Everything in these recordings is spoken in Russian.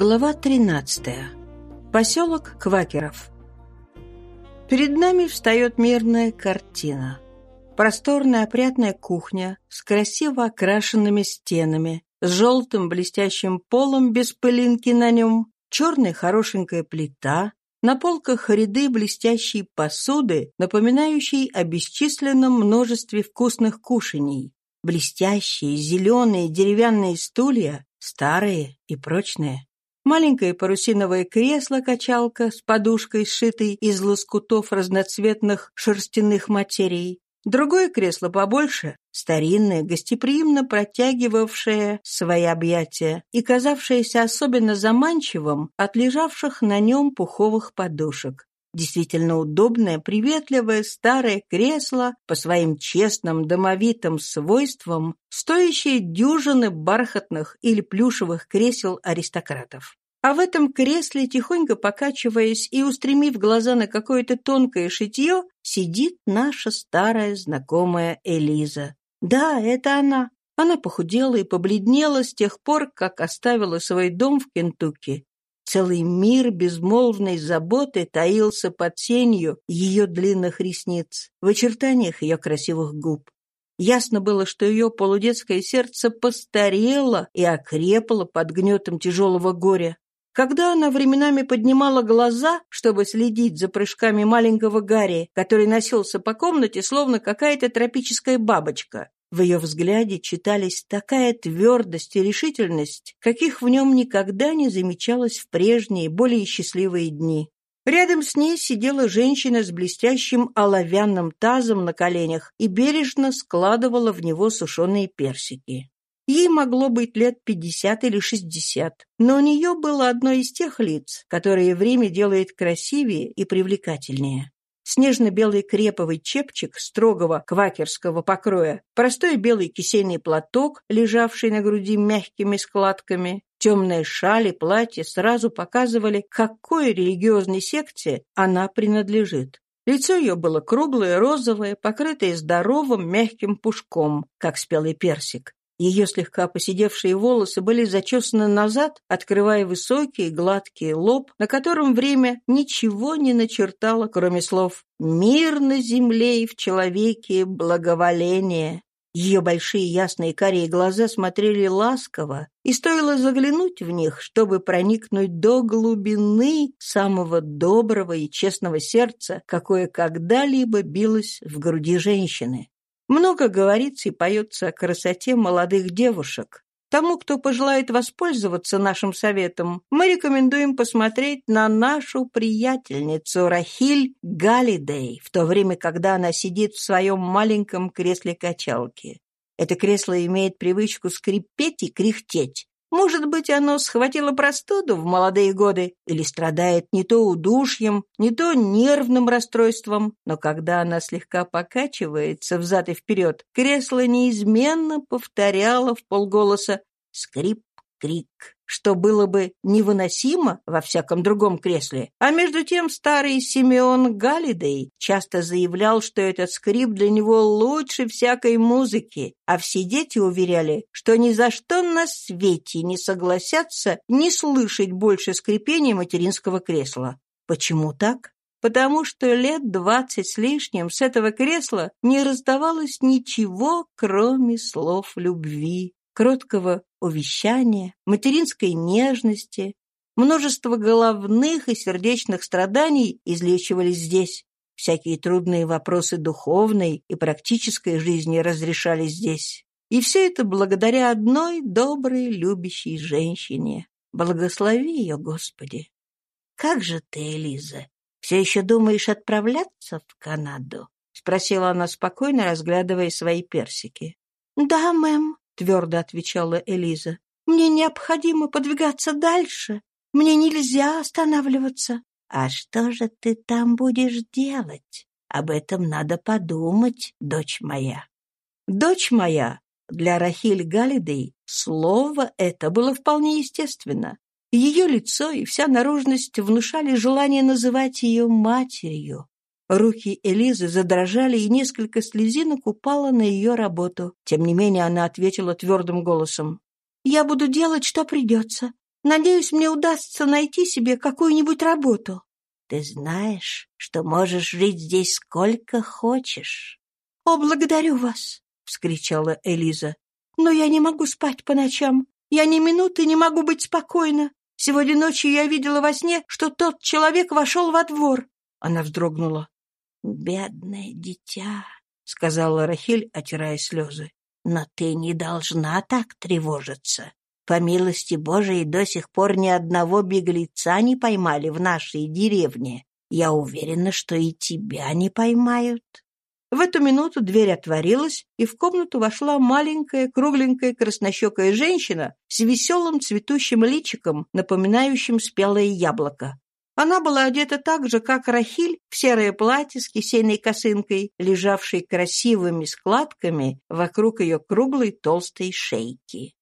Глава 13. Поселок Квакеров. Перед нами встает мирная картина. Просторная опрятная кухня с красиво окрашенными стенами, с желтым блестящим полом без пылинки на нем, черная хорошенькая плита, на полках ряды блестящей посуды, напоминающей о бесчисленном множестве вкусных кушаний. Блестящие зеленые деревянные стулья, старые и прочные. Маленькое парусиновое кресло-качалка с подушкой, сшитой из лоскутов разноцветных шерстяных материй. Другое кресло побольше, старинное, гостеприимно протягивавшее свои объятия и казавшееся особенно заманчивым от лежавших на нем пуховых подушек. Действительно удобное, приветливое старое кресло по своим честным домовитым свойствам, стоящее дюжины бархатных или плюшевых кресел аристократов. А в этом кресле, тихонько покачиваясь и устремив глаза на какое-то тонкое шитье, сидит наша старая знакомая Элиза. Да, это она. Она похудела и побледнела с тех пор, как оставила свой дом в Кентукки. Целый мир безмолвной заботы таился под тенью ее длинных ресниц, в очертаниях ее красивых губ. Ясно было, что ее полудетское сердце постарело и окрепло под гнетом тяжелого горя. Когда она временами поднимала глаза, чтобы следить за прыжками маленького Гарри, который носился по комнате, словно какая-то тропическая бабочка, в ее взгляде читались такая твердость и решительность, каких в нем никогда не замечалось в прежние, более счастливые дни. Рядом с ней сидела женщина с блестящим оловянным тазом на коленях и бережно складывала в него сушеные персики. Ей могло быть лет пятьдесят или шестьдесят, но у нее было одно из тех лиц, которые время делает красивее и привлекательнее. Снежно-белый креповый чепчик строгого квакерского покроя, простой белый кисейный платок, лежавший на груди мягкими складками, темная шаль и платье сразу показывали, какой религиозной секте она принадлежит. Лицо ее было круглое, розовое, покрытое здоровым мягким пушком, как спелый персик. Ее слегка поседевшие волосы были зачесаны назад, открывая высокий гладкий лоб, на котором время ничего не начертало, кроме слов «Мир на земле и в человеке благоволение». Ее большие ясные карие глаза смотрели ласково, и стоило заглянуть в них, чтобы проникнуть до глубины самого доброго и честного сердца, какое когда-либо билось в груди женщины. Много говорится и поется о красоте молодых девушек. Тому, кто пожелает воспользоваться нашим советом, мы рекомендуем посмотреть на нашу приятельницу Рахиль Галидей, в то время, когда она сидит в своем маленьком кресле качалки. Это кресло имеет привычку скрипеть и кряхтеть, может быть, оно схватило простуду в молодые годы или страдает не то удушьем, не то нервным расстройством, но когда она слегка покачивается взад и вперед, кресло неизменно повторяло в полголоса «скрип, крик», что было бы невыносимо во всяком другом кресле. А между тем старый Симеон Галидей часто заявлял, что этот скрип для него лучше всякой музыки, а все дети уверяли, что ни за что на свете не согласятся не слышать больше скрипения материнского кресла. Почему так? потому что лет двадцать с лишним с этого кресла не раздавалось ничего, кроме слов любви кроткого увещания, материнской нежности, множество головных и сердечных страданий излечивались здесь. Всякие трудные вопросы духовной и практической жизни разрешались здесь. И все это благодаря одной доброй, любящей женщине. Благослови ее, Господи. «Как же ты, Элиза, все еще думаешь отправляться в Канаду?» — спросила она спокойно, разглядывая свои персики. «Да, мэм», твердо отвечала Элиза. «Мне необходимо подвигаться дальше. Мне нельзя останавливаться». «А что же ты там будешь делать? Об этом надо подумать, дочь моя». «Дочь моя» для Рахиль Галидей слово это было вполне естественно. Ее лицо и вся наружность внушали желание называть ее матерью. Руки Элизы задрожали, и несколько слезинок упало на ее работу. Тем не менее она ответила твердым голосом. «Я буду делать, что придется. Надеюсь, мне удастся найти себе какую-нибудь работу». «Ты знаешь, что можешь жить здесь сколько хочешь». «О, благодарю вас!» — вскричала Элиза. «Но я не могу спать по ночам. Я ни минуты не могу быть спокойна. Сегодня ночью я видела во сне, что тот человек вошел во двор». Она вздрогнула. «Бедное дитя», — сказала Рахиль, отирая слезы. «Но ты не должна так тревожиться. По милости Божией до сих пор ни одного беглеца не поймали в нашей деревне. Я уверена, что и тебя не поймают». В эту минуту дверь отворилась, и в комнату вошла маленькая, кругленькая, краснощекая женщина с веселым цветущим личиком, напоминающим спелое яблоко. Она была одета так же, как Рахиль, в серое платье с кисейной косынкой, лежавшей красивыми складками вокруг ее круглой толстой шейки.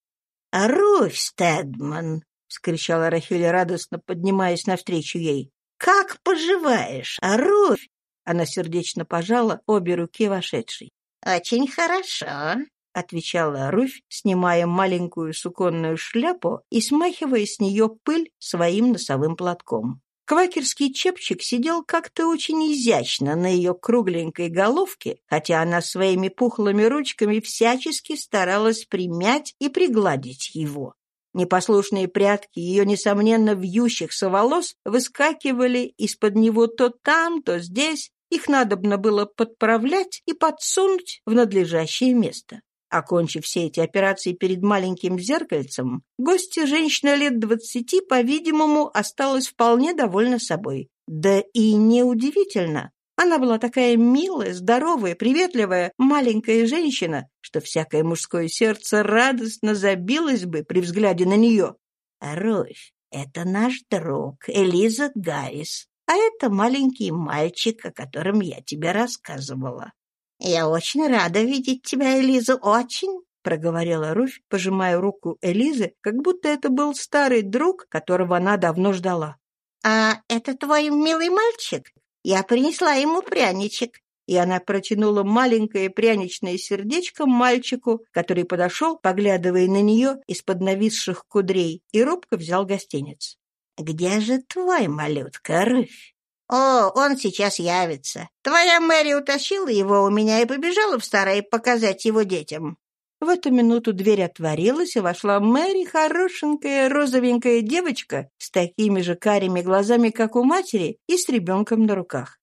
«Руфь Стедман!» — вскричала Рахиль радостно, поднимаясь навстречу ей. «Как поживаешь, Руфь?» Она сердечно пожала обе руки вошедшей. «Очень хорошо», — отвечала Руфь, снимая маленькую суконную шляпу и смахивая с нее пыль своим носовым платком. Квакерский чепчик сидел как-то очень изящно на ее кругленькой головке, хотя она своими пухлыми ручками всячески старалась примять и пригладить его. Непослушные прятки ее, несомненно, вьющихся волос выскакивали из-под него то там, то здесь. Их надобно было подправлять и подсунуть в надлежащее место. Окончив все эти операции перед маленьким зеркальцем, гостья, женщина лет двадцати, по-видимому, осталась вполне довольна собой. Да и неудивительно. Она была такая милая, здоровая, приветливая, маленькая женщина, что всякое мужское сердце радостно забилось бы при взгляде на нее. «Руфь, это наш друг, Элиза Гаррис, а это маленький мальчик, о котором я тебе рассказывала. «Я очень рада видеть тебя, Элиза, очень!» — проговорила Руфь, пожимая руку Элизы, как будто это был старый друг, которого она давно ждала. «А это твой милый мальчик? Я принесла ему пряничек». И она протянула маленькое пряничное сердечко мальчику, который подошел, поглядывая на нее из-под нависших кудрей, и робко взял гостинец. «Где же твой малютка, Руфь?» «О, он сейчас явится. Твоя Мэри утащила его у меня и побежала в старое показать его детям». В эту минуту дверь отворилась, и вошла Мэри, хорошенькая розовенькая девочка с такими же карими глазами, как у матери, и с ребенком на руках.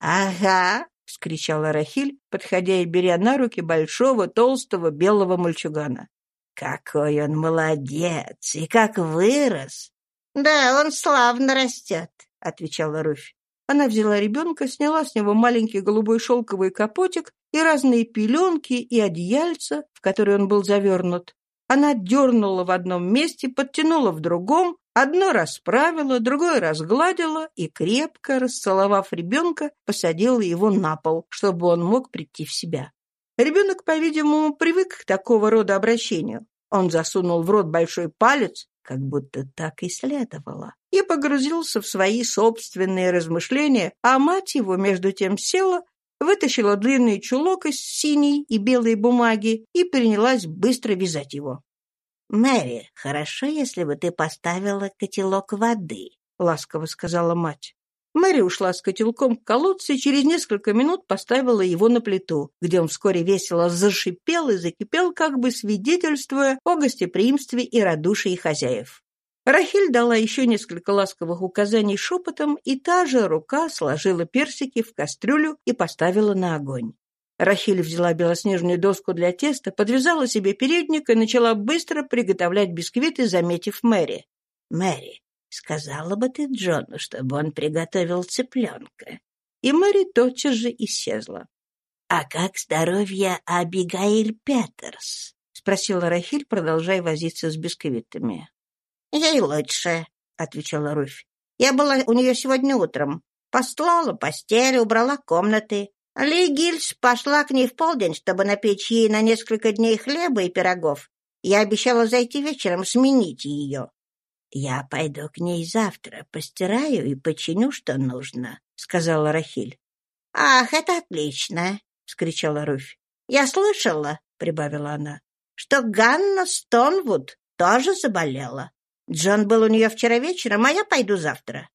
«Ага!» — вскричала Рахиль, подходя и беря на руки большого, толстого, белого мальчугана. «Какой он молодец! И как вырос!» «Да, он славно растет!» — отвечала Руфь. Она взяла ребенка, сняла с него маленький голубой шелковый капотик и разные пеленки и одеяльца, в которые он был завернут. Она дернула в одном месте, подтянула в другом, одно расправила, другое разгладила и, крепко расцеловав ребенка, посадила его на пол, чтобы он мог прийти в себя. Ребенок, по-видимому, привык к такого рода обращению. Он засунул в рот большой палец, как будто так и следовало, и погрузился в свои собственные размышления, а мать его, между тем, села, вытащила длинный чулок из синей и белой бумаги и принялась быстро вязать его. «Мэри, хорошо, если бы ты поставила котелок воды», — ласково сказала мать. Мэри ушла с котелком к колодцу и через несколько минут поставила его на плиту, где он вскоре весело зашипел и закипел, как бы свидетельствуя о гостеприимстве и радушии хозяев. Рахиль дала еще несколько ласковых указаний шепотом, и та же рука сложила персики в кастрюлю и поставила на огонь. Рахиль взяла белоснежную доску для теста, подвязала себе передник и начала быстро приготовлять бисквиты, заметив Мэри. «Мэри, Сказала бы ты Джону, чтобы он приготовил цыпленка. И Мэри тотчас же исчезла. — А как здоровье Абигаиль Петерс? — спросила Рахиль, продолжая возиться с бисквитами. — Ей лучше, — отвечала Руфь. — Я была у нее сегодня утром. Постлала постель, убрала комнаты. Ли Гильс пошла к ней в полдень, чтобы напечь ей на несколько дней хлеба и пирогов. Я обещала зайти вечером сменить ее. «Я пойду к ней завтра, постираю и починю, что нужно», — сказала Рахиль. «Ах, это отлично!» — вскричала Руфь. «Я слышала», — прибавила она, — «что Ганна Стонвуд тоже заболела. Джон был у нее вчера вечером, а я пойду завтра.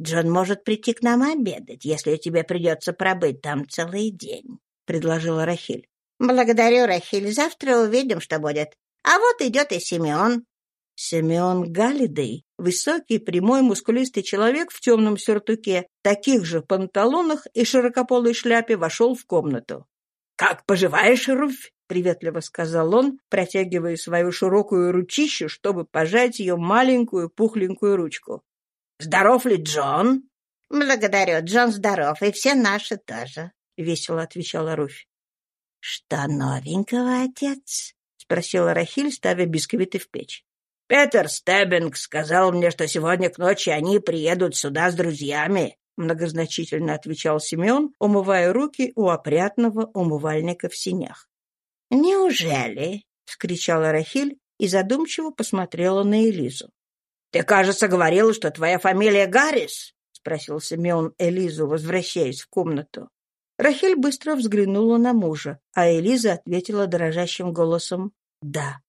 Джон может прийти к нам обедать, если тебе придется пробыть там целый день», — предложила Рахиль. «Благодарю, Рахиль. Завтра увидим, что будет. А вот идет и Симеон». Симеон Галидей, высокий, прямой, мускулистый человек в темном сюртуке, таких же панталонах и широкополой шляпе, вошел в комнату. «Как поживаешь, Руфь?» — приветливо сказал он, протягивая свою широкую ручищу, чтобы пожать ее маленькую пухленькую ручку. «Здоров ли Джон?» «Благодарю, Джон здоров, и все наши тоже», — весело отвечала Руфь. «Что новенького, отец?» — спросила Рахиль, ставя бисквиты в печь. «Петер Стеббинг сказал мне, что сегодня к ночи они приедут сюда с друзьями», — многозначительно отвечал Семен, умывая руки у опрятного умывальника в синях. «Неужели?» — вскричала Рахиль и задумчиво посмотрела на Элизу. «Ты, кажется, говорила, что твоя фамилия Гаррис?» — спросил Семен Элизу, возвращаясь в комнату. Рахиль быстро взглянула на мужа, а Элиза ответила дрожащим голосом «да».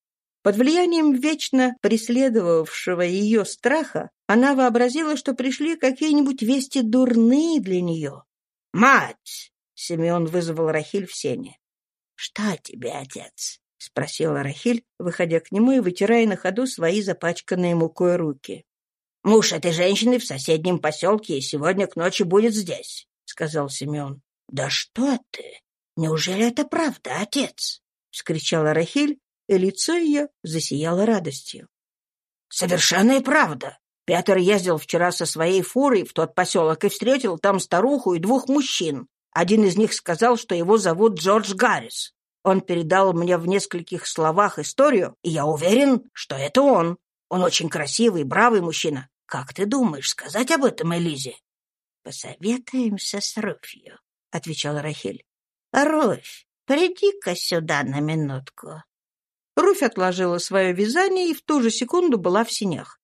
Под влиянием вечно преследовавшего ее страха она вообразила, что пришли какие-нибудь вести дурные для нее. «Мать!» — Семен вызвал Рахиль в сене. «Что тебе, отец?» — спросила Рахиль, выходя к нему и вытирая на ходу свои запачканные мукой руки. «Муж этой женщины в соседнем поселке и сегодня к ночи будет здесь», — сказал Семен. «Да что ты! Неужели это правда, отец?» — вскричала Рахиль, и лицо ее засияло радостью. «Совершенная правда. Петр ездил вчера со своей фурой в тот поселок и встретил там старуху и двух мужчин. Один из них сказал, что его зовут Джордж Гаррис. Он передал мне в нескольких словах историю, и я уверен, что это он. Он очень красивый, бравый мужчина. Как ты думаешь, сказать об этом Элизе?» «Посоветуемся с Руфью», — отвечала Рахиль. «Руфь, приди-ка сюда на минутку». Руфь отложила свое вязание и в ту же секунду была в синях.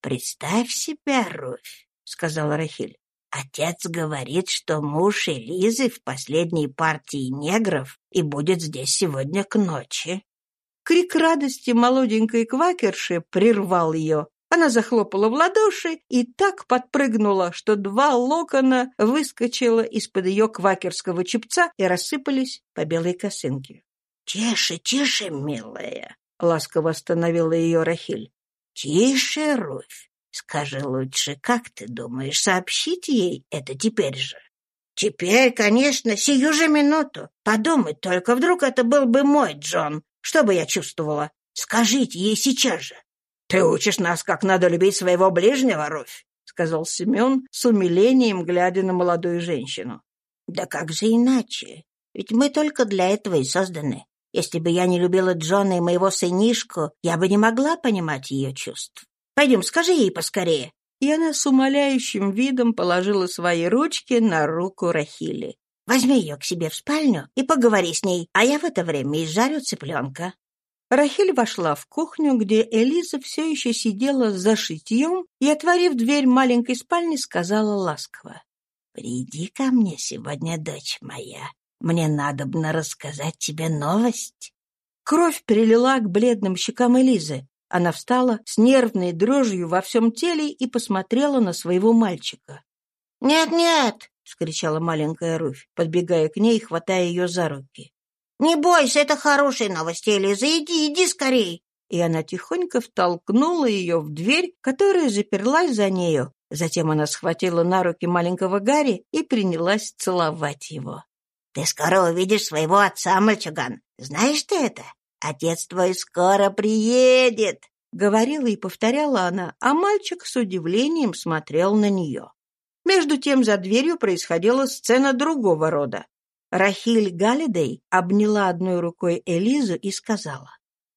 «Представь себя, Руфь», — сказала Рахиль. «Отец говорит, что муж Элизы в последней партии негров и будет здесь сегодня к ночи». Крик радости молоденькой квакерши прервал ее. Она захлопала в ладоши и так подпрыгнула, что два локона выскочило из-под ее квакерского чепца и рассыпались по белой косынке. «Тише, тише, милая!» — ласково остановила ее Рахиль. «Тише, Руфь. Скажи лучше, как ты думаешь, сообщить ей это теперь же?» «Теперь, конечно, сию же минуту. Подумать только, вдруг это был бы мой Джон. Что бы я чувствовала? Скажите ей сейчас же». «Ты учишь нас, как надо любить своего ближнего, Руфь», — сказал Семен с умилением, глядя на молодую женщину. «Да как же иначе? Ведь мы только для этого и созданы. Если бы я не любила Джона и моего сынишку, я бы не могла понимать ее чувств. Пойдем, скажи ей поскорее». И она с умоляющим видом положила свои ручки на руку Рахили. «Возьми ее к себе в спальню и поговори с ней, а я в это время изжарю цыпленка». Рахиль вошла в кухню, где Элиза все еще сидела за шитьем и, отворив дверь маленькой спальни, сказала ласково. «Приди ко мне сегодня, дочь моя. Мне надобно рассказать тебе новость». Кровь перелила к бледным щекам Элизы. Она встала с нервной дрожью во всем теле и посмотрела на своего мальчика. «Нет-нет!» — вскричала маленькая Руфь, подбегая к ней и хватая ее за руки. «Не бойся, это хорошие новости, Элиза. Иди, иди скорей!» И она тихонько втолкнула ее в дверь, которая заперлась за нею. Затем она схватила на руки маленького Гарри и принялась целовать его. Ты скоро увидишь своего отца, мальчуган. Знаешь ты это? Отец твой скоро приедет!» Говорила и повторяла она, а мальчик с удивлением смотрел на нее. Между тем за дверью происходила сцена другого рода. Рахиль Галидей обняла одной рукой Элизу и сказала,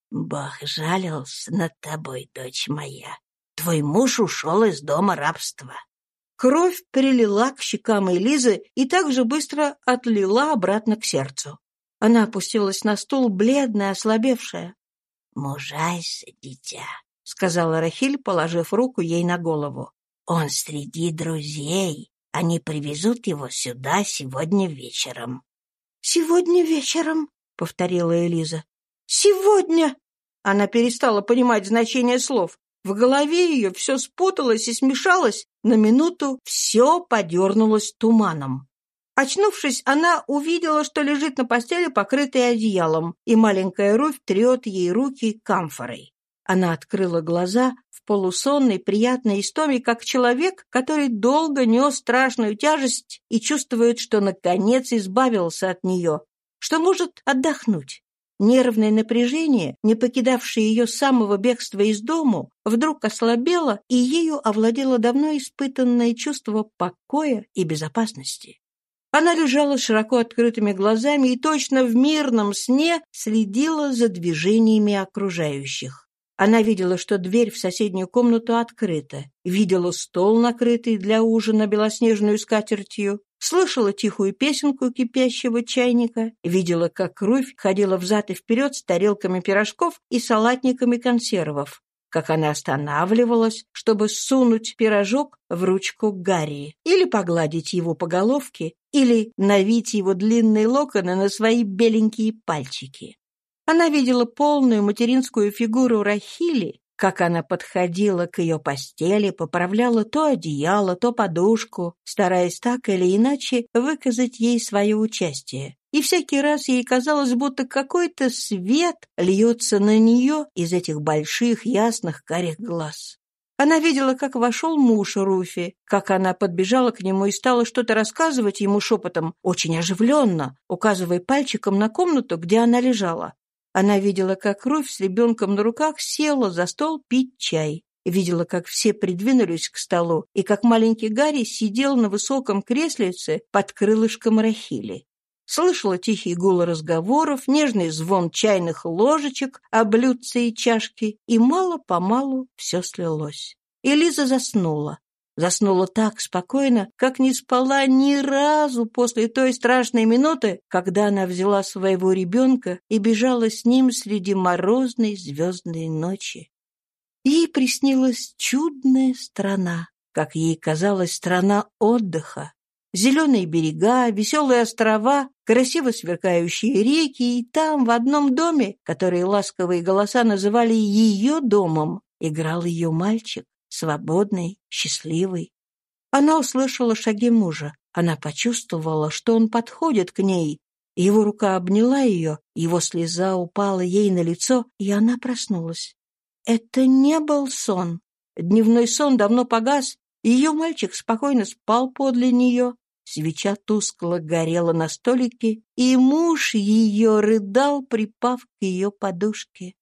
«Бог жалился над тобой, дочь моя. Твой муж ушел из дома рабства. Кровь прилила к щекам Элизы и также быстро отлила обратно к сердцу. Она опустилась на стул, бледная, ослабевшая. «Мужайся, дитя», — сказала Рахиль, положив руку ей на голову. «Он среди друзей. Они привезут его сюда сегодня вечером». «Сегодня вечером», — повторила Элиза. «Сегодня!» Она перестала понимать значение слов. В голове ее все спуталось и смешалось, на минуту все подернулось туманом. Очнувшись, она увидела, что лежит на постели, покрытой одеялом, и маленькая Руфь трет ей руки камфорой. Она открыла глаза в полусонной, приятной истоме, как человек, который долго нес страшную тяжесть и чувствует, что наконец избавился от нее, что может отдохнуть. Нервное напряжение, не покидавшее ее с самого бегства из дому, вдруг ослабело, и ею овладело давно испытанное чувство покоя и безопасности. Она лежала широко открытыми глазами и точно в мирном сне следила за движениями окружающих. Она видела, что дверь в соседнюю комнату открыта, видела стол, накрытый для ужина белоснежную скатертью, слышала тихую песенку кипящего чайника, видела, как кровь ходила взад и вперед с тарелками пирожков и салатниками консервов, как она останавливалась, чтобы сунуть пирожок в ручку Гарри, или погладить его по головке, или навить его длинные локоны на свои беленькие пальчики. Она видела полную материнскую фигуру Рахили, как она подходила к ее постели, поправляла то одеяло, то подушку, стараясь так или иначе выказать ей свое участие. И всякий раз ей казалось, будто какой-то свет льется на нее из этих больших ясных карих глаз. Она видела, как вошел муж Руфи, как она подбежала к нему и стала что-то рассказывать ему шепотом, очень оживленно, указывая пальчиком на комнату, где она лежала. Она видела, как Руфь с ребенком на руках села за стол пить чай. Видела, как все придвинулись к столу, и как маленький Гарри сидел на высоком креслице под крылышком Рахили. Слышала тихий гул разговоров, нежный звон чайных ложечек, о блюдце и чашки, и мало-помалу все слилось. И Лиза заснула. Заснула так спокойно, как не спала ни разу после той страшной минуты, когда она взяла своего ребенка и бежала с ним среди морозной звездной ночи. Ей приснилась чудная страна, как ей казалась страна отдыха. Зеленые берега, веселые острова, красиво сверкающие реки, и там, в одном доме, который ласковые голоса называли ее домом, играл ее мальчик свободный, счастливый. Она услышала шаги мужа. Она почувствовала, что он подходит к ней. Его рука обняла ее, его слеза упала ей на лицо, и она проснулась. Это не был сон. Дневной сон давно погас, ее мальчик спокойно спал подле нее. Свеча тускло горела на столике, и муж ее рыдал, припав к ее подушке.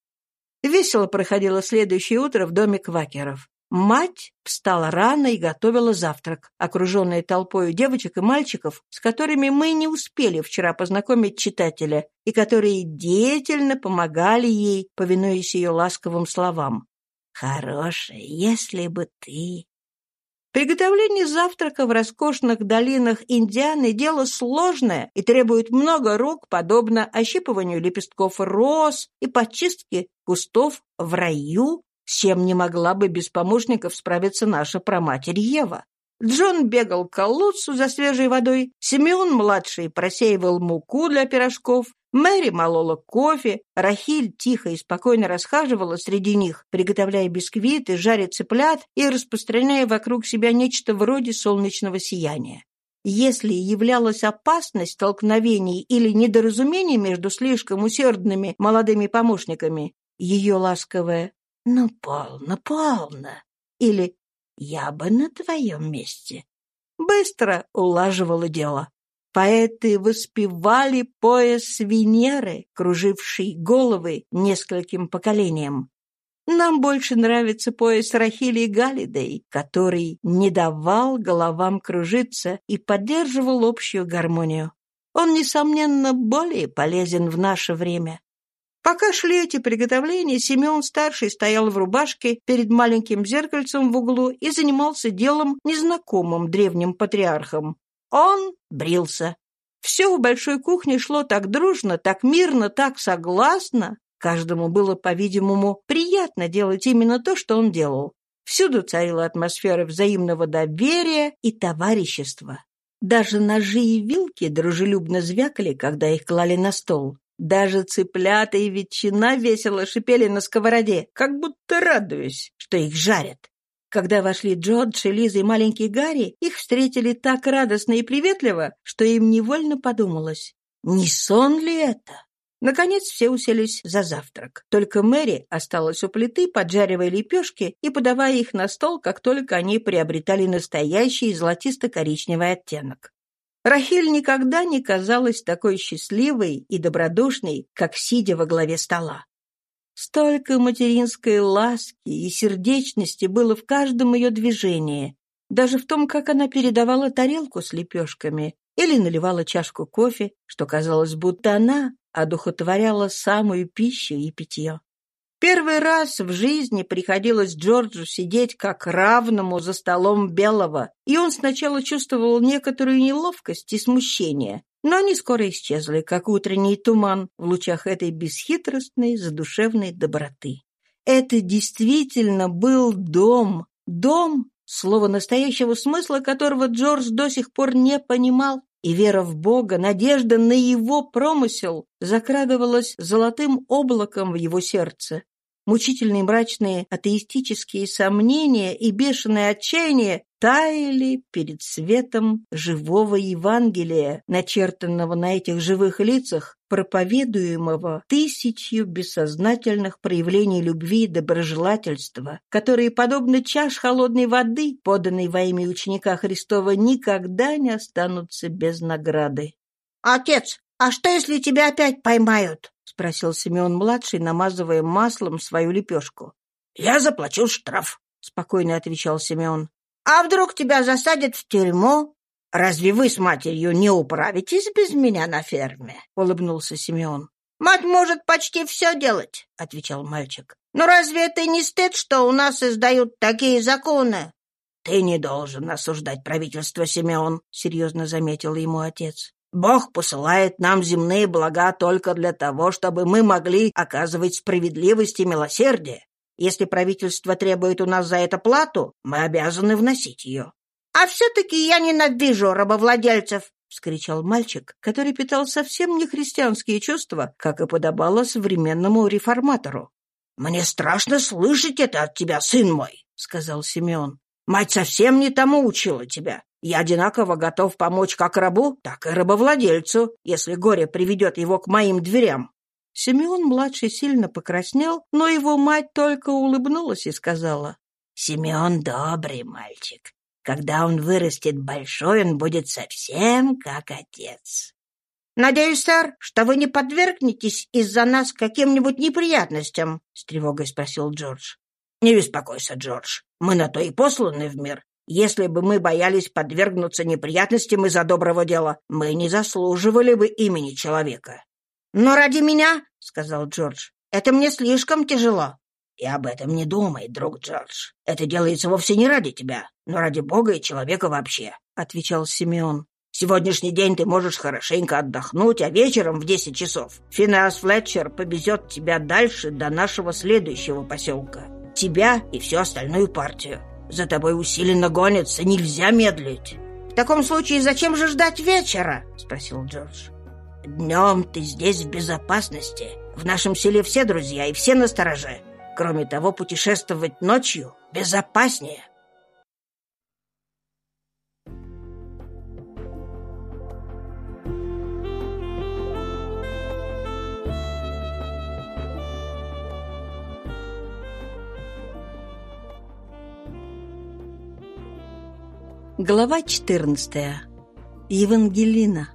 Весело проходило следующее утро в доме квакеров. Мать встала рано и готовила завтрак, окруженная толпой девочек и мальчиков, с которыми мы не успели вчера познакомить читателя, и которые деятельно помогали ей, повинуясь ее ласковым словам. «Хорошая, если бы ты...» Приготовление завтрака в роскошных долинах Индианы – дело сложное и требует много рук, подобно ощипыванию лепестков роз и почистке кустов в раю с чем не могла бы без помощников справиться наша проматерь Ева. Джон бегал к колодцу за свежей водой, Симеон-младший просеивал муку для пирожков, Мэри молола кофе, Рахиль тихо и спокойно расхаживала среди них, приготовляя бисквиты, жаря цыплят и распространяя вокруг себя нечто вроде солнечного сияния. Если являлась опасность столкновений или недоразумений между слишком усердными молодыми помощниками, ее ласковая «Ну, полно, полно!» или «Я бы на твоем месте!» Быстро улаживало дело. Поэты воспевали пояс Венеры, круживший головы нескольким поколениям. Нам больше нравится пояс Рахили Галидей, который не давал головам кружиться и поддерживал общую гармонию. Он, несомненно, более полезен в наше время. Пока шли эти приготовления, Семен-старший стоял в рубашке перед маленьким зеркальцем в углу и занимался делом незнакомым древним патриархом. Он брился. Все в большой кухне шло так дружно, так мирно, так согласно. Каждому было, по-видимому, приятно делать именно то, что он делал. Всюду царила атмосфера взаимного доверия и товарищества. Даже ножи и вилки дружелюбно звякали, когда их клали на стол. Даже цыплята и ветчина весело шипели на сковороде, как будто радуясь, что их жарят. Когда вошли Джордж, Лиза и маленький Гарри, их встретили так радостно и приветливо, что им невольно подумалось, не сон ли это? Наконец все уселись за завтрак. Только Мэри осталась у плиты, поджаривая лепешки и подавая их на стол, как только они приобретали настоящий золотисто-коричневый оттенок. Рахиль никогда не казалась такой счастливой и добродушной, как сидя во главе стола. Столько материнской ласки и сердечности было в каждом ее движении, даже в том, как она передавала тарелку с лепешками или наливала чашку кофе, что казалось, будто она одухотворяла самую пищу и питье. Первый раз в жизни приходилось Джорджу сидеть как равному за столом белого, и он сначала чувствовал некоторую неловкость и смущение, но они скоро исчезли, как утренний туман в лучах этой бесхитростной, задушевной доброты. Это действительно был дом, дом, слово настоящего смысла которого Джордж до сих пор не понимал, и вера в Бога, надежда на его промысел закрадывалась золотым облаком в его сердце. Мучительные мрачные атеистические сомнения и бешеное отчаяние таяли перед светом живого Евангелия, начертанного на этих живых лицах, проповедуемого тысячью бессознательных проявлений любви и доброжелательства, которые, подобно чаш холодной воды, поданной во имя ученика Христова, никогда не останутся без награды. «Отец, а что, если тебя опять поймают?» — спросил Семен-младший, намазывая маслом свою лепешку. «Я заплачу штраф», — спокойно отвечал Семен. «А вдруг тебя засадят в тюрьму?» «Разве вы с матерью не управитесь без меня на ферме?» — улыбнулся Семен. «Мать может почти все делать», — отвечал мальчик. «Но разве это не стыд, что у нас издают такие законы?» «Ты не должен осуждать правительство, Семен», — серьезно заметил ему отец. Бог посылает нам земные блага только для того, чтобы мы могли оказывать справедливость и милосердие. Если правительство требует у нас за это плату, мы обязаны вносить ее. — А все-таки я ненавижу рабовладельцев! — вскричал мальчик, который питал совсем не христианские чувства, как и подобало современному реформатору. — Мне страшно слышать это от тебя, сын мой, — сказал Симеон. — Мать совсем не тому учила тебя. Я одинаково готов помочь как рабу, так и рабовладельцу, если горе приведет его к моим дверям. Симеон-младший сильно покраснел, но его мать только улыбнулась и сказала. «Симеон добрый мальчик. Когда он вырастет большой, он будет совсем как отец». «Надеюсь, сэр, что вы не подвергнетесь из-за нас каким-нибудь неприятностям?» — с тревогой спросил Джордж. «Не беспокойся, Джордж. Мы на то и посланы в мир, если бы мы боялись подвергнуться неприятностям из-за доброго дела, мы не заслуживали бы имени человека. «Но ради меня, — сказал Джордж, — это мне слишком тяжело». «И об этом не думай, друг Джордж. Это делается вовсе не ради тебя, но ради Бога и человека вообще», — отвечал Симеон. «Сегодняшний день ты можешь хорошенько отдохнуть, а вечером в десять часов Финеас Флетчер повезет тебя дальше до нашего следующего поселка. Тебя и всю остальную партию. За тобой усиленно гонятся, нельзя медлить. В таком случае зачем же ждать вечера? Спросил Джордж. Днем ты здесь в безопасности. В нашем селе все друзья и все настороже. Кроме того, путешествовать ночью безопаснее. Глава 14. Евангелина.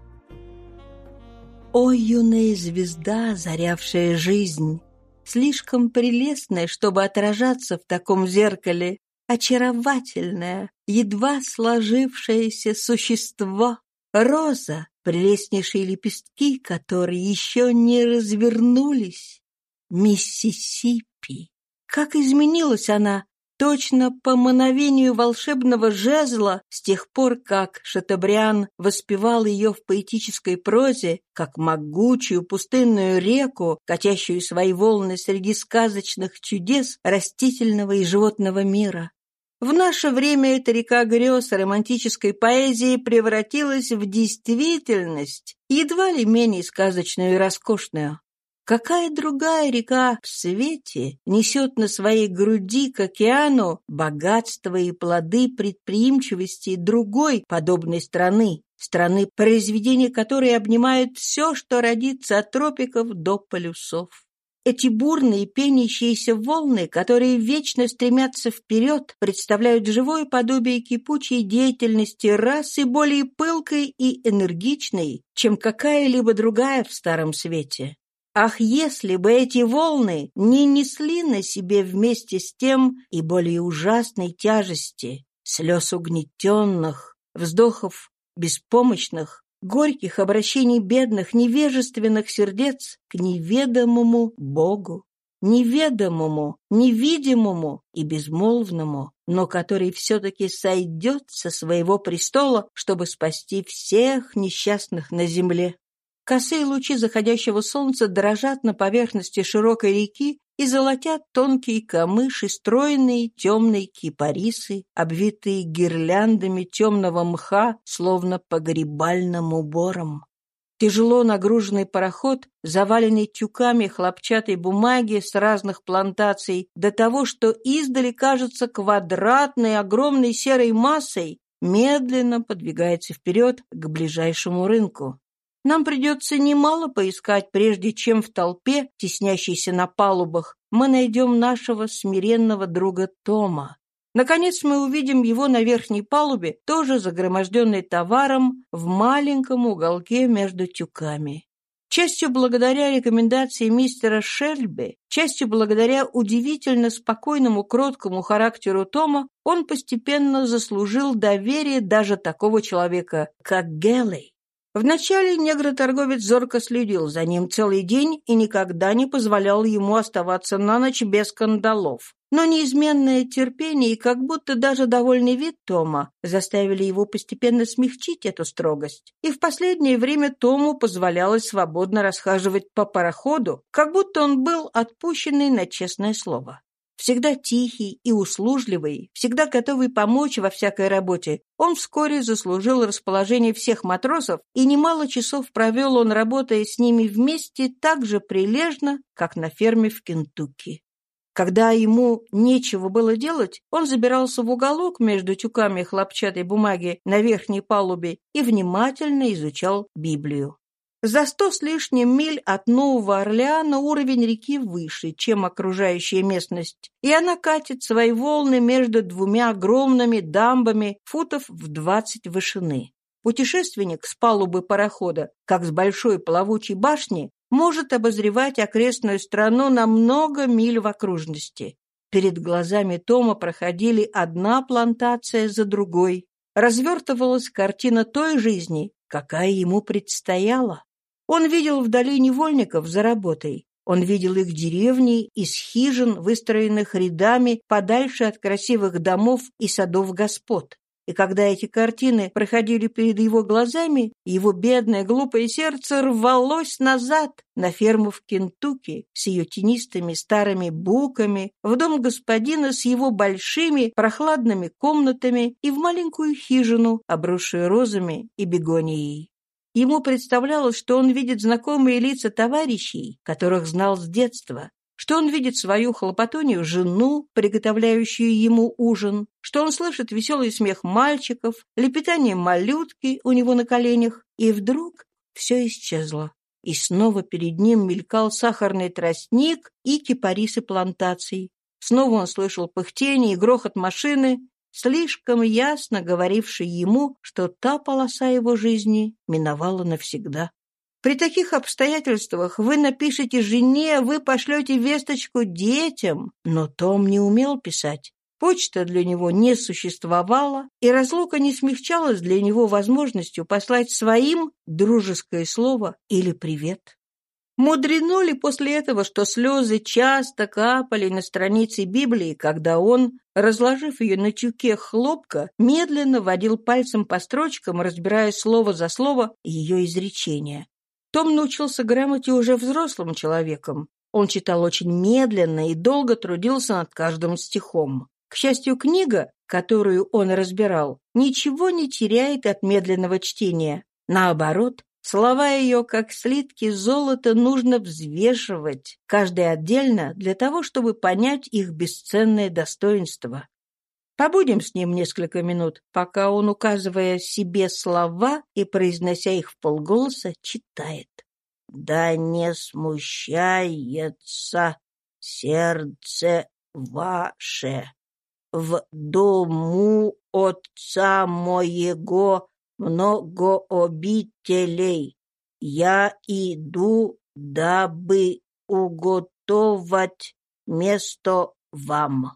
О, юная звезда, зарявшая жизнь, слишком прелестная, чтобы отражаться в таком зеркале, очаровательное, едва сложившееся существо, роза, прелестнейшие лепестки, которые еще не развернулись, Миссисипи. Как изменилась она Точно по мановению волшебного жезла, с тех пор, как Шатабриан воспевал ее в поэтической прозе, как могучую пустынную реку, катящую свои волны среди сказочных чудес растительного и животного мира. В наше время эта река грез романтической поэзии превратилась в действительность, едва ли менее сказочную и роскошную. Какая другая река в свете несет на своей груди к океану богатство и плоды предприимчивости другой подобной страны, страны, произведения которой обнимают все, что родится от тропиков до полюсов? Эти бурные пенящиеся волны, которые вечно стремятся вперед, представляют живое подобие кипучей деятельности расы более пылкой и энергичной, чем какая-либо другая в Старом Свете. Ах, если бы эти волны не несли на себе вместе с тем и более ужасной тяжести, слез угнетенных, вздохов беспомощных, горьких обращений бедных, невежественных сердец к неведомому Богу, неведомому, невидимому и безмолвному, но который все-таки сойдет со своего престола, чтобы спасти всех несчастных на земле. Косые лучи заходящего солнца дрожат на поверхности широкой реки и золотят тонкие камыши, стройные темные кипарисы, обвитые гирляндами темного мха, словно погребальным убором. Тяжело нагруженный пароход, заваленный тюками хлопчатой бумаги с разных плантаций, до того, что издали кажется квадратной огромной серой массой, медленно подвигается вперед к ближайшему рынку. Нам придется немало поискать, прежде чем в толпе, теснящейся на палубах, мы найдем нашего смиренного друга Тома. Наконец мы увидим его на верхней палубе, тоже загроможденный товаром, в маленьком уголке между тюками. Частью благодаря рекомендации мистера Шельби, частью благодаря удивительно спокойному, кроткому характеру Тома, он постепенно заслужил доверие даже такого человека, как Геллей. Вначале негроторговец зорко следил за ним целый день и никогда не позволял ему оставаться на ночь без скандалов. Но неизменное терпение и как будто даже довольный вид Тома заставили его постепенно смягчить эту строгость. И в последнее время Тому позволялось свободно расхаживать по пароходу, как будто он был отпущенный на честное слово. Всегда тихий и услужливый, всегда готовый помочь во всякой работе, он вскоре заслужил расположение всех матросов, и немало часов провел он, работая с ними вместе так же прилежно, как на ферме в Кентукки. Когда ему нечего было делать, он забирался в уголок между тюками хлопчатой бумаги на верхней палубе и внимательно изучал Библию. За сто с лишним миль от Нового Орлеана уровень реки выше, чем окружающая местность, и она катит свои волны между двумя огромными дамбами футов в двадцать вышины. Путешественник с палубы парохода, как с большой плавучей башни, может обозревать окрестную страну на много миль в окружности. Перед глазами Тома проходили одна плантация за другой. Развертывалась картина той жизни, какая ему предстояла. Он видел вдали невольников за работой. Он видел их деревни из хижин, выстроенных рядами подальше от красивых домов и садов господ. И когда эти картины проходили перед его глазами, его бедное глупое сердце рвалось назад на ферму в Кентукки с ее тенистыми старыми буками, в дом господина с его большими прохладными комнатами и в маленькую хижину, обросшую розами и бегонией. Ему представлялось, что он видит знакомые лица товарищей, которых знал с детства, что он видит свою хлопотунью жену, приготовляющую ему ужин, что он слышит веселый смех мальчиков, лепетание малютки у него на коленях, и вдруг все исчезло. И снова перед ним мелькал сахарный тростник и кипарисы плантаций. Снова он слышал пыхтение и грохот машины, слишком ясно говоривший ему, что та полоса его жизни миновала навсегда. При таких обстоятельствах вы напишете жене, вы пошлете весточку детям, но Том не умел писать. Почта для него не существовала, и разлука не смягчалась для него возможностью послать своим дружеское слово или привет. Мудрено ли после этого, что слезы часто капали на странице Библии, когда он, разложив ее на тюке хлопка, медленно водил пальцем по строчкам, разбирая слово за слово ее изречение. Том научился грамоте уже взрослым человеком. Он читал очень медленно и долго трудился над каждым стихом. К счастью, книга, которую он разбирал, ничего не теряет от медленного чтения. Наоборот, Слова ее, как слитки золота, нужно взвешивать, каждый отдельно, для того, чтобы понять их бесценное достоинство. Побудем с ним несколько минут, пока он, указывая себе слова и произнося их в полголоса, читает. «Да не смущается сердце ваше в дому отца моего много обителей. Я иду, дабы уготовать место вам».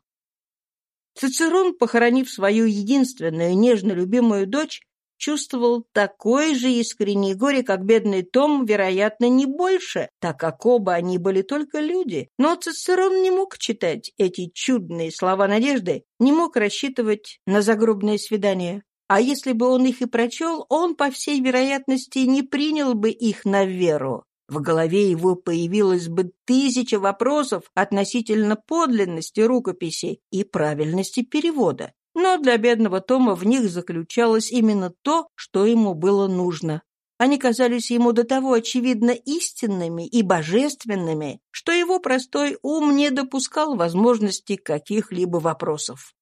Цицерон, похоронив свою единственную нежно любимую дочь, чувствовал такое же искреннее горе, как бедный Том, вероятно, не больше, так как оба они были только люди. Но Цицерон не мог читать эти чудные слова надежды, не мог рассчитывать на загробное свидание. А если бы он их и прочел, он, по всей вероятности, не принял бы их на веру. В голове его появилось бы тысяча вопросов относительно подлинности рукописи и правильности перевода. Но для бедного Тома в них заключалось именно то, что ему было нужно. Они казались ему до того очевидно истинными и божественными, что его простой ум не допускал возможности каких-либо вопросов.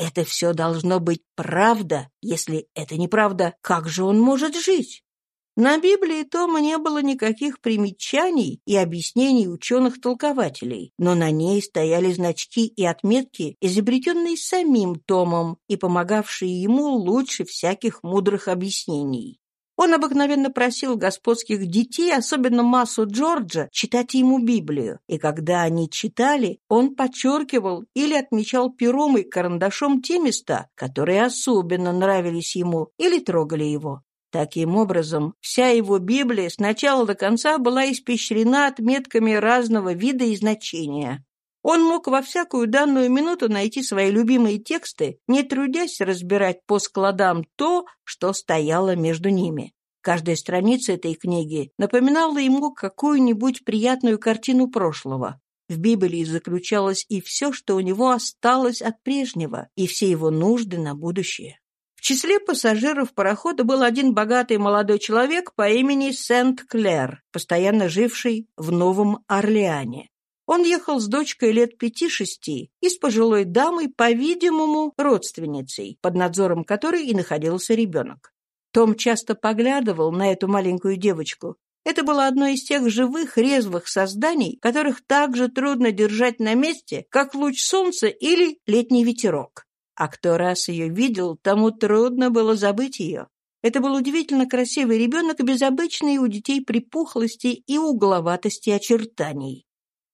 Это все должно быть правда. Если это неправда, как же он может жить? На Библии Тома не было никаких примечаний и объяснений ученых-толкователей, но на ней стояли значки и отметки, изобретенные самим Томом и помогавшие ему лучше всяких мудрых объяснений. Он обыкновенно просил господских детей, особенно массу Джорджа, читать ему Библию, и когда они читали, он подчеркивал или отмечал пером и карандашом те места, которые особенно нравились ему или трогали его. Таким образом, вся его Библия с начала до конца была испещрена отметками разного вида и значения. Он мог во всякую данную минуту найти свои любимые тексты, не трудясь разбирать по складам то, что стояло между ними. Каждая страница этой книги напоминала ему какую-нибудь приятную картину прошлого. В Библии заключалось и все, что у него осталось от прежнего, и все его нужды на будущее. В числе пассажиров парохода был один богатый молодой человек по имени Сент-Клер, постоянно живший в Новом Орлеане. Он ехал с дочкой лет пяти-шести и с пожилой дамой, по-видимому, родственницей, под надзором которой и находился ребенок. Том часто поглядывал на эту маленькую девочку. Это было одно из тех живых, резвых созданий, которых так же трудно держать на месте, как луч солнца или летний ветерок. А кто раз ее видел, тому трудно было забыть ее. Это был удивительно красивый ребенок без обычной у детей припухлости и угловатости очертаний.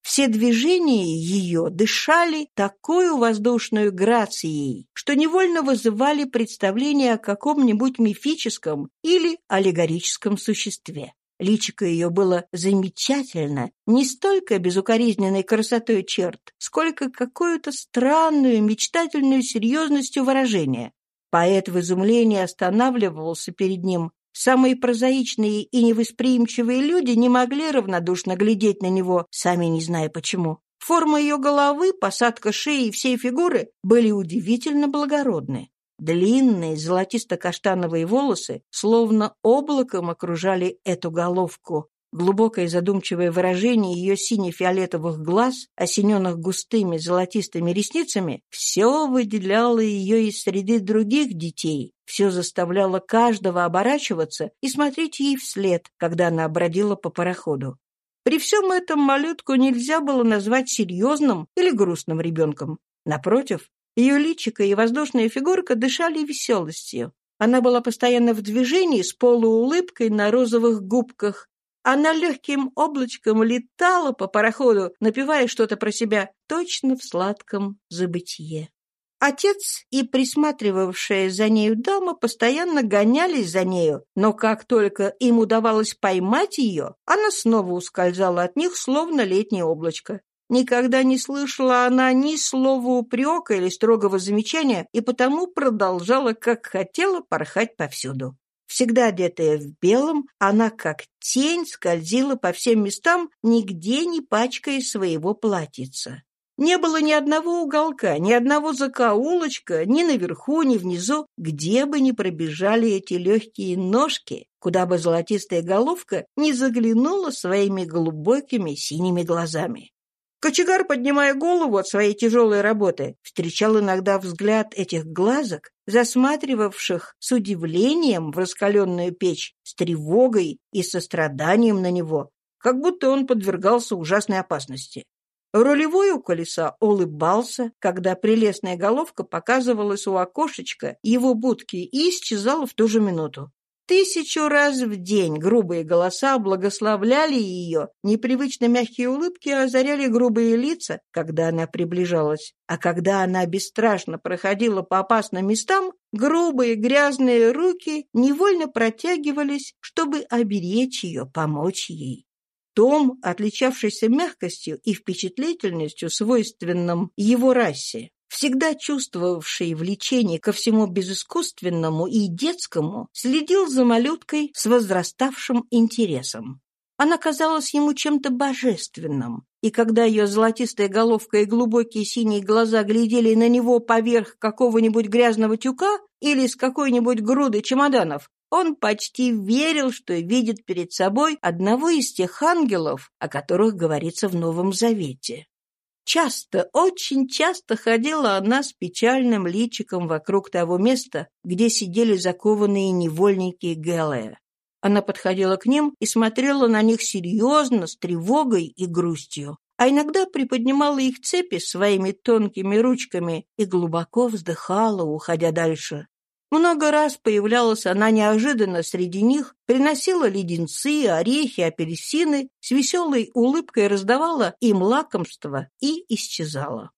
Все движения ее дышали такую воздушную грацией, что невольно вызывали представление о каком-нибудь мифическом или аллегорическом существе. Личико ее было замечательно, не столько безукоризненной красотой черт, сколько какую-то странную, мечтательную серьезностью выражения. Поэт в изумлении останавливался перед ним. Самые прозаичные и невосприимчивые люди не могли равнодушно глядеть на него, сами не зная почему. Форма ее головы, посадка шеи и всей фигуры были удивительно благородны. Длинные золотисто-каштановые волосы словно облаком окружали эту головку. Глубокое задумчивое выражение ее сине-фиолетовых глаз, осененных густыми золотистыми ресницами, все выделяло ее из среды других детей, все заставляло каждого оборачиваться и смотреть ей вслед, когда она бродила по пароходу. При всем этом малютку нельзя было назвать серьезным или грустным ребенком. Напротив, ее личико и воздушная фигурка дышали веселостью. Она была постоянно в движении с полуулыбкой на розовых губках. Она легким облачком летала по пароходу, напевая что-то про себя, точно в сладком забытье. Отец и присматривавшая за нею дама постоянно гонялись за нею, но как только им удавалось поймать ее, она снова ускользала от них, словно летнее облачко. Никогда не слышала она ни слова упрека или строгого замечания, и потому продолжала, как хотела, порхать повсюду. Всегда одетая в белом, она как тень скользила по всем местам, нигде не пачкая своего платьица. Не было ни одного уголка, ни одного закоулочка, ни наверху, ни внизу, где бы ни пробежали эти легкие ножки, куда бы золотистая головка не заглянула своими глубокими синими глазами. Кочегар, поднимая голову от своей тяжелой работы, встречал иногда взгляд этих глазок, засматривавших с удивлением в раскаленную печь, с тревогой и состраданием на него, как будто он подвергался ужасной опасности. Рулевой у колеса улыбался, когда прелестная головка показывалась у окошечка его будки и исчезала в ту же минуту. Тысячу раз в день грубые голоса благословляли ее, непривычно мягкие улыбки озаряли грубые лица, когда она приближалась, а когда она бесстрашно проходила по опасным местам, грубые грязные руки невольно протягивались, чтобы оберечь ее, помочь ей. Том, отличавшийся мягкостью и впечатлительностью, свойственным его расе, всегда чувствовавший влечение ко всему безыскусственному и детскому, следил за малюткой с возраставшим интересом. Она казалась ему чем-то божественным, и когда ее золотистая головка и глубокие синие глаза глядели на него поверх какого-нибудь грязного тюка или с какой-нибудь груды чемоданов, он почти верил, что видит перед собой одного из тех ангелов, о которых говорится в Новом Завете. Часто, очень часто ходила она с печальным личиком вокруг того места, где сидели закованные невольники Гэллая. Она подходила к ним и смотрела на них серьезно, с тревогой и грустью, а иногда приподнимала их цепи своими тонкими ручками и глубоко вздыхала, уходя дальше. Много раз появлялась она неожиданно среди них, приносила леденцы, орехи, апельсины, с веселой улыбкой раздавала им лакомство и исчезала.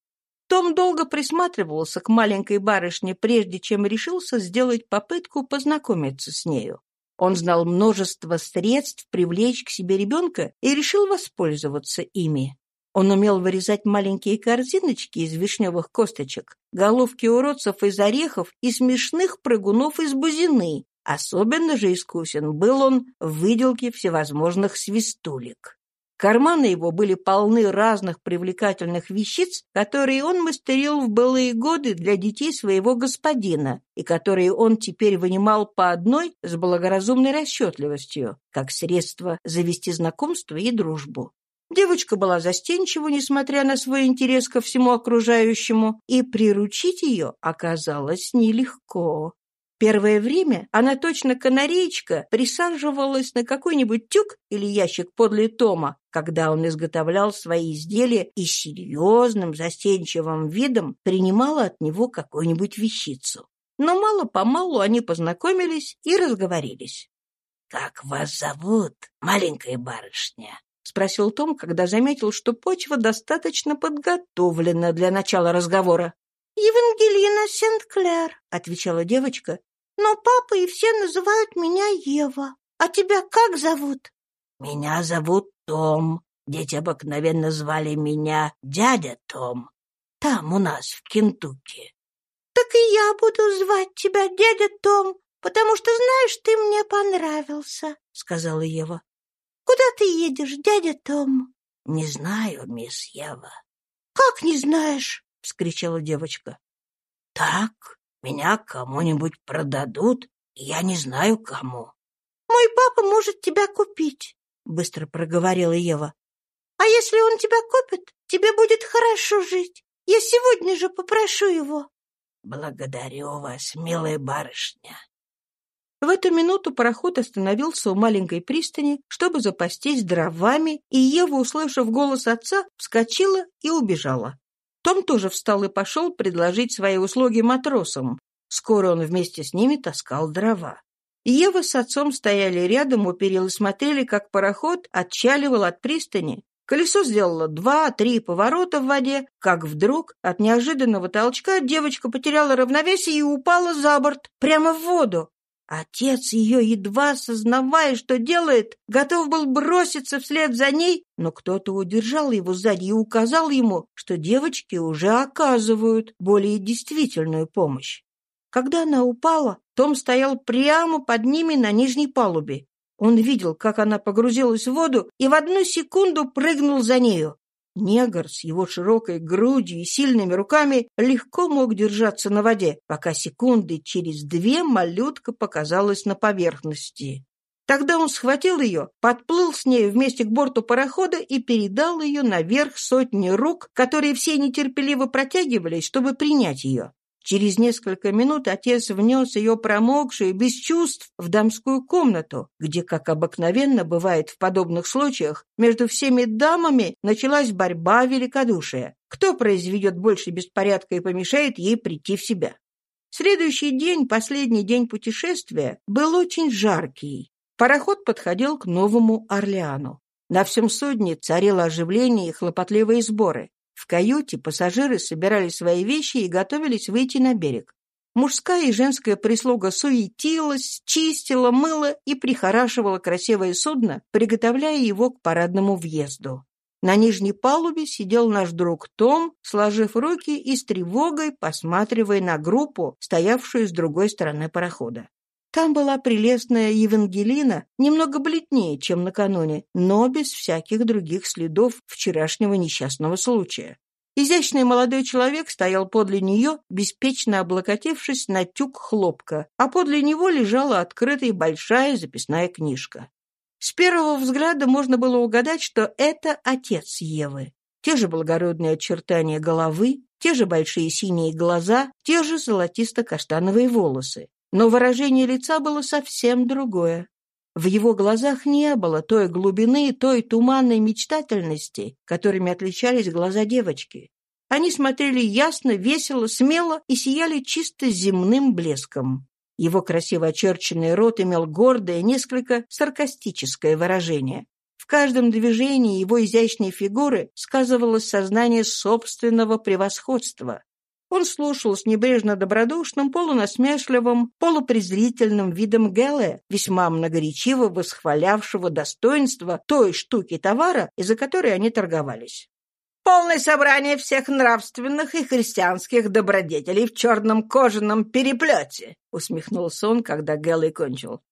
Том долго присматривался к маленькой барышне, прежде чем решился сделать попытку познакомиться с нею. Он знал множество средств привлечь к себе ребенка и решил воспользоваться ими. Он умел вырезать маленькие корзиночки из вишневых косточек, головки уродцев из орехов и смешных прыгунов из бузины. Особенно же искусен был он в выделке всевозможных свистулек. Карманы его были полны разных привлекательных вещиц, которые он мастерил в былые годы для детей своего господина, и которые он теперь вынимал по одной с благоразумной расчетливостью, как средство завести знакомство и дружбу. Девочка была застенчива, несмотря на свой интерес ко всему окружающему, и приручить ее оказалось нелегко. Первое время она точно канареечка присаживалась на какой-нибудь тюк или ящик подле Тома, когда он изготовлял свои изделия и серьезным застенчивым видом принимала от него какую-нибудь вещицу. Но мало-помалу они познакомились и разговорились. «Как вас зовут, маленькая барышня?» — спросил Том, когда заметил, что почва достаточно подготовлена для начала разговора. «Евангелина Сент-Клер», — отвечала девочка, «но папа и все называют меня Ева. А тебя как зовут?» «Меня зовут Том. Дети обыкновенно звали меня дядя Том. Там у нас, в Кентукки». «Так и я буду звать тебя дядя Том, потому что, знаешь, ты мне понравился», — сказала Ева. Куда ты едешь, дядя Том? — Не знаю, мисс Ева. — Как не знаешь? — вскричала девочка. — Так, меня кому-нибудь продадут, и я не знаю кому. — Мой папа может тебя купить, — быстро проговорила Ева. — А если он тебя купит, тебе будет хорошо жить. Я сегодня же попрошу его. — Благодарю вас, милая барышня. В эту минуту пароход остановился у маленькой пристани, чтобы запастись дровами, и Ева, услышав голос отца, вскочила и убежала. Том тоже встал и пошел предложить свои услуги матросам. Скоро он вместе с ними таскал дрова. Ева с отцом стояли рядом у и смотрели, как пароход отчаливал от пристани. Колесо сделало два-три поворота в воде, как вдруг от неожиданного толчка девочка потеряла равновесие и упала за борт, прямо в воду. Отец ее, едва сознавая, что делает, готов был броситься вслед за ней, но кто-то удержал его сзади и указал ему, что девочки уже оказывают более действительную помощь. Когда она упала, Том стоял прямо под ними на нижней палубе. Он видел, как она погрузилась в воду и в одну секунду прыгнул за нею. Негр с его широкой грудью и сильными руками легко мог держаться на воде, пока секунды через две малютка показалась на поверхности. Тогда он схватил ее, подплыл с ней вместе к борту парохода и передал ее наверх сотни рук, которые все нетерпеливо протягивались, чтобы принять ее. Через несколько минут отец внес ее промокшую, без чувств, в дамскую комнату, где, как обыкновенно бывает в подобных случаях, между всеми дамами началась борьба великодушия. Кто произведет больше беспорядка и помешает ей прийти в себя? Следующий день, последний день путешествия, был очень жаркий. Пароход подходил к Новому Орлеану. На всем судне царило оживление и хлопотливые сборы. В каюте пассажиры собирали свои вещи и готовились выйти на берег. Мужская и женская прислуга суетилась, чистила, мыла и прихорашивала красивое судно, приготовляя его к парадному въезду. На нижней палубе сидел наш друг Том, сложив руки и с тревогой посматривая на группу, стоявшую с другой стороны парохода. Там была прелестная Евангелина, немного бледнее, чем накануне, но без всяких других следов вчерашнего несчастного случая. Изящный молодой человек стоял подле нее, беспечно облокотившись на тюк хлопка, а подле него лежала открытая большая записная книжка. С первого взгляда можно было угадать, что это отец Евы. Те же благородные очертания головы, те же большие синие глаза, те же золотисто-каштановые волосы. Но выражение лица было совсем другое. В его глазах не было той глубины, той туманной мечтательности, которыми отличались глаза девочки. Они смотрели ясно, весело, смело и сияли чисто земным блеском. Его красиво очерченный рот имел гордое, несколько саркастическое выражение. В каждом движении его изящной фигуры сказывалось сознание собственного превосходства. Он слушал с небрежно добродушным, полунасмешливым, полупрезрительным видом Гелле, весьма многоречиво восхвалявшего достоинство той штуки товара, из-за которой они торговались. «Полное собрание всех нравственных и христианских добродетелей в черном кожаном переплете», — усмехнулся он, когда Гелле кончил.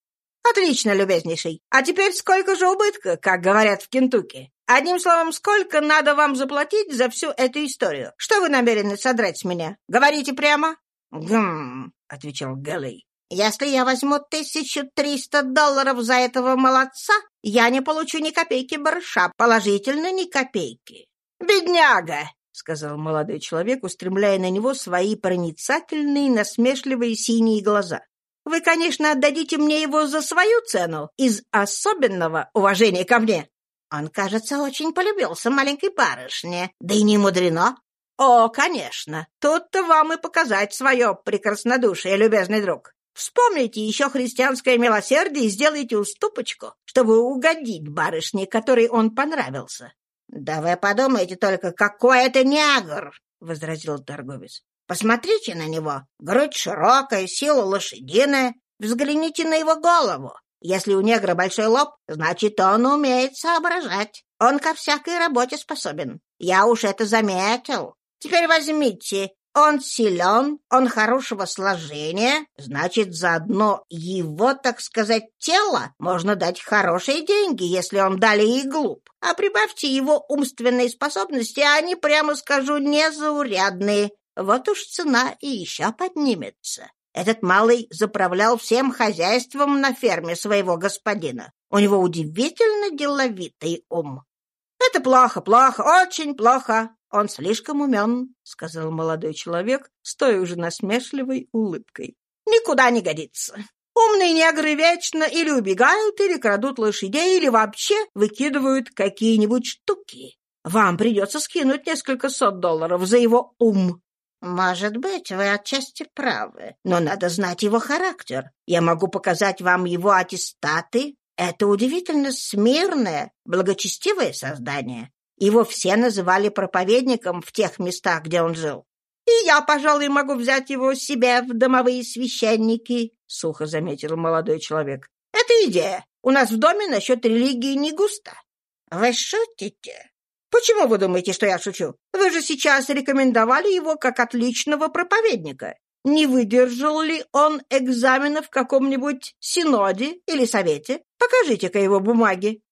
«Отлично, любезнейший. А теперь сколько же убытка, как говорят в Кентукки? Одним словом, сколько надо вам заплатить за всю эту историю? Что вы намерены содрать с меня? Говорите прямо?» «Гм», — отвечал Гэллей. «Если я возьму тысячу триста долларов за этого молодца, я не получу ни копейки барыша, положительно ни копейки». «Бедняга!» — сказал молодой человек, устремляя на него свои проницательные, насмешливые синие глаза. «Вы, конечно, отдадите мне его за свою цену, из особенного уважения ко мне. Он, кажется, очень полюбился маленькой барышне. Да и не мудрено. О, конечно. Тут-то вам и показать свое прекраснодушие, любезный друг. Вспомните еще христианское милосердие и сделайте уступочку, чтобы угодить барышне, которой он понравился. — Да вы подумайте только, какой это негр! — возразил торговец. — Посмотрите на него. Грудь широкая, сила лошадиная. Взгляните на его голову. Если у негра большой лоб, значит, он умеет соображать. Он ко всякой работе способен. Я уж это заметил. Теперь возьмите. Он силен, он хорошего сложения, значит, заодно его, так сказать, тело можно дать хорошие деньги, если он далее и глуп. А прибавьте его умственные способности, а они, прямо скажу, незаурядные. Вот уж цена и еще поднимется. Этот малый заправлял всем хозяйством на ферме своего господина. У него удивительно деловитый ум. — Это плохо, плохо, очень плохо. Он слишком умен, — сказал молодой человек, стоя уже насмешливой улыбкой. — Никуда не годится. Умные негры вечно или убегают, или крадут лошадей, или вообще выкидывают какие-нибудь штуки. Вам придется скинуть несколько сот долларов за его ум. «Может быть, вы отчасти правы, но надо знать его характер. Я могу показать вам его аттестаты. Это удивительно смирное, благочестивое создание. Его все называли проповедником в тех местах, где он жил. И я, пожалуй, могу взять его себе в домовые священники», — сухо заметил молодой человек. «Это идея. У нас в доме насчет религии не густо». «Вы шутите?» Почему вы думаете, что я шучу? Вы же сейчас рекомендовали его как отличного проповедника. Не выдержал ли он экзамена в каком-нибудь синоде или совете? Покажите-ка его бумаги.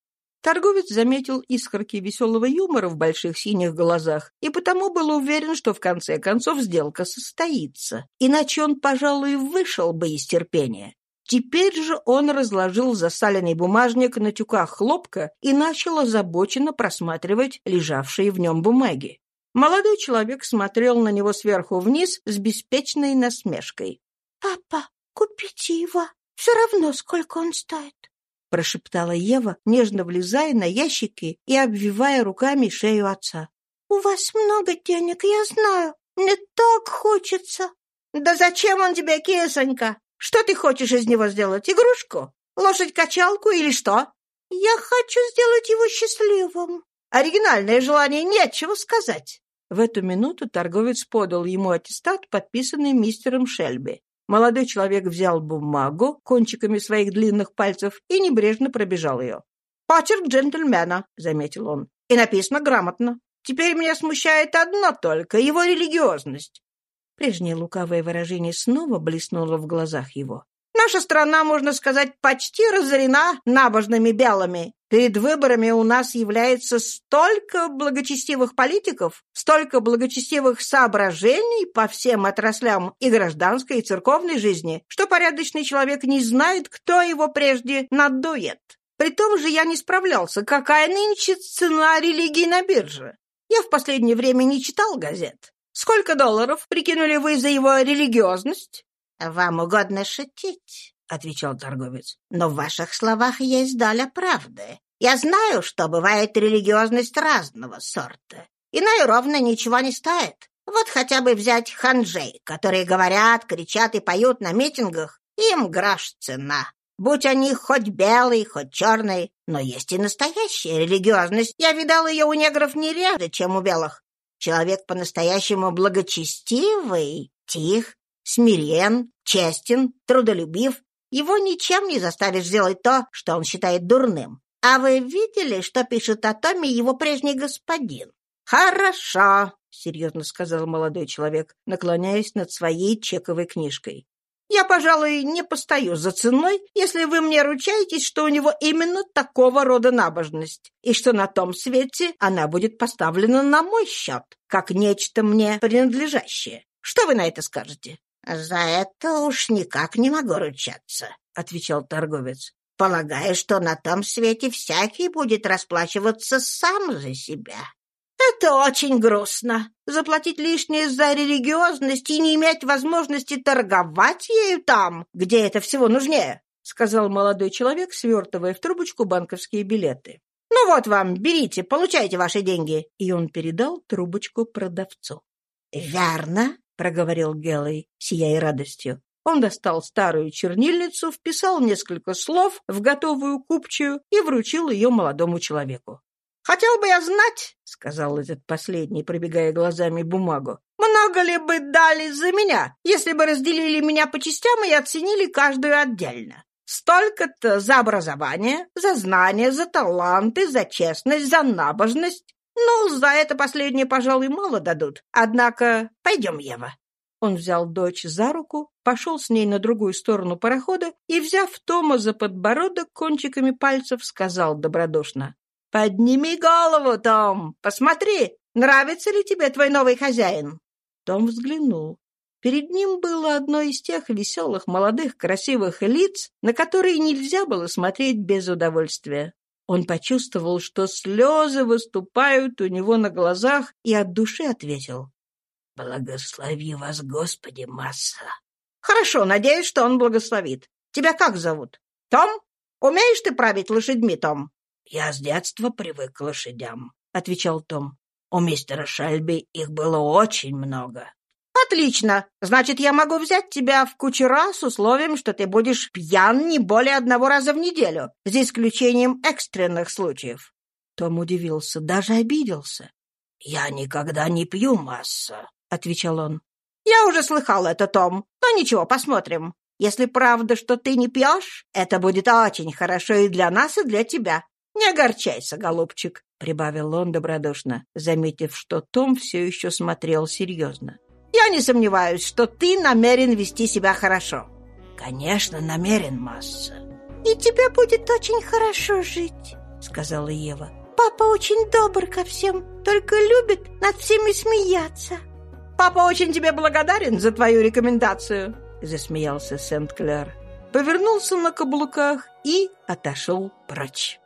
Торговец заметил искорки веселого юмора в больших синих глазах и потому был уверен, что в конце концов сделка состоится. Иначе он, пожалуй, вышел бы из терпения. Теперь же он разложил засаленный бумажник на тюках хлопка и начал озабоченно просматривать лежавшие в нем бумаги. Молодой человек смотрел на него сверху вниз с беспечной насмешкой. «Папа, купите его. Все равно, сколько он стоит прошептала Ева, нежно влезая на ящики и обвивая руками шею отца. «У вас много денег, я знаю. Мне так хочется». «Да зачем он тебе, кисонька? Что ты хочешь из него сделать? Игрушку? Лошадь-качалку или что?» «Я хочу сделать его счастливым». «Оригинальное желание, нечего сказать». В эту минуту торговец подал ему аттестат, подписанный мистером Шельби. Молодой человек взял бумагу кончиками своих длинных пальцев и небрежно пробежал ее. «Почерк джентльмена», — заметил он, — «и написано грамотно. Теперь меня смущает одно только — его религиозность». Прежнее лукавое выражение снова блеснуло в глазах его. Наша страна, можно сказать, почти разорена набожными белыми. Перед выборами у нас является столько благочестивых политиков, столько благочестивых соображений по всем отраслям и гражданской, и церковной жизни, что порядочный человек не знает, кто его прежде надует. При том же я не справлялся, какая нынче цена религии на бирже. Я в последнее время не читал газет. Сколько долларов прикинули вы за его религиозность? «Вам угодно шутить», — отвечал торговец. «Но в ваших словах есть доля правды. Я знаю, что бывает религиозность разного сорта. Иная ровно ничего не стоит. Вот хотя бы взять ханжей, которые говорят, кричат и поют на митингах. Им грош цена. Будь они хоть белый, хоть черный, но есть и настоящая религиозность. Я видал ее у негров не реже, чем у белых. Человек по-настоящему благочестивый, тих, смирен, честен, трудолюбив. Его ничем не заставишь сделать то, что он считает дурным. А вы видели, что пишет о Томе его прежний господин? Хорошо, серьезно сказал молодой человек, наклоняясь над своей чековой книжкой. Я, пожалуй, не постою за ценой, если вы мне ручаетесь, что у него именно такого рода набожность, и что на том свете она будет поставлена на мой счет, как нечто мне принадлежащее. Что вы на это скажете? «За это уж никак не могу ручаться», — отвечал торговец. «Полагаю, что на том свете всякий будет расплачиваться сам за себя». «Это очень грустно. Заплатить лишнее за религиозность и не иметь возможности торговать ею там, где это всего нужнее», — сказал молодой человек, свертывая в трубочку банковские билеты. «Ну вот вам, берите, получайте ваши деньги». И он передал трубочку продавцу. «Верно», — проговорил Гелой, сияя радостью. Он достал старую чернильницу, вписал несколько слов в готовую купчую и вручил ее молодому человеку. «Хотел бы я знать», — сказал этот последний, пробегая глазами бумагу, «много ли бы дали за меня, если бы разделили меня по частям и оценили каждую отдельно? Столько-то за образование, за знания, за таланты, за честность, за набожность. «Ну, за это последнее, пожалуй, мало дадут. Однако пойдем, Ева». Он взял дочь за руку, пошел с ней на другую сторону парохода и, взяв Тома за подбородок кончиками пальцев, сказал добродушно. «Подними голову, Том! Посмотри, нравится ли тебе твой новый хозяин?» Том взглянул. Перед ним было одно из тех веселых, молодых, красивых лиц, на которые нельзя было смотреть без удовольствия. Он почувствовал, что слезы выступают у него на глазах, и от души ответил. «Благослови вас, Господи, масса!» «Хорошо, надеюсь, что он благословит. Тебя как зовут? Том? Умеешь ты править лошадьми, Том?» «Я с детства привык к лошадям», — отвечал Том. «У мистера Шальби их было очень много. «Отлично! Значит, я могу взять тебя в кучера с условием, что ты будешь пьян не более одного раза в неделю, за исключением экстренных случаев». Том удивился, даже обиделся. «Я никогда не пью, масса», — отвечал он. «Я уже слыхал это, Том. Но ничего, посмотрим. Если правда, что ты не пьешь, это будет очень хорошо и для нас, и для тебя. Не огорчайся, голубчик», — прибавил он добродушно, заметив, что Том все еще смотрел серьезно. Я не сомневаюсь, что ты намерен вести себя хорошо. Конечно, намерен, масса. И тебе будет очень хорошо жить. сказала Ева. «Папа очень добр ко всем, только любит над всеми смеяться». «Папа очень тебе благодарен за твою рекомендацию», — засмеялся Сент-Кляр. Повернулся на каблуках и отошел прочь.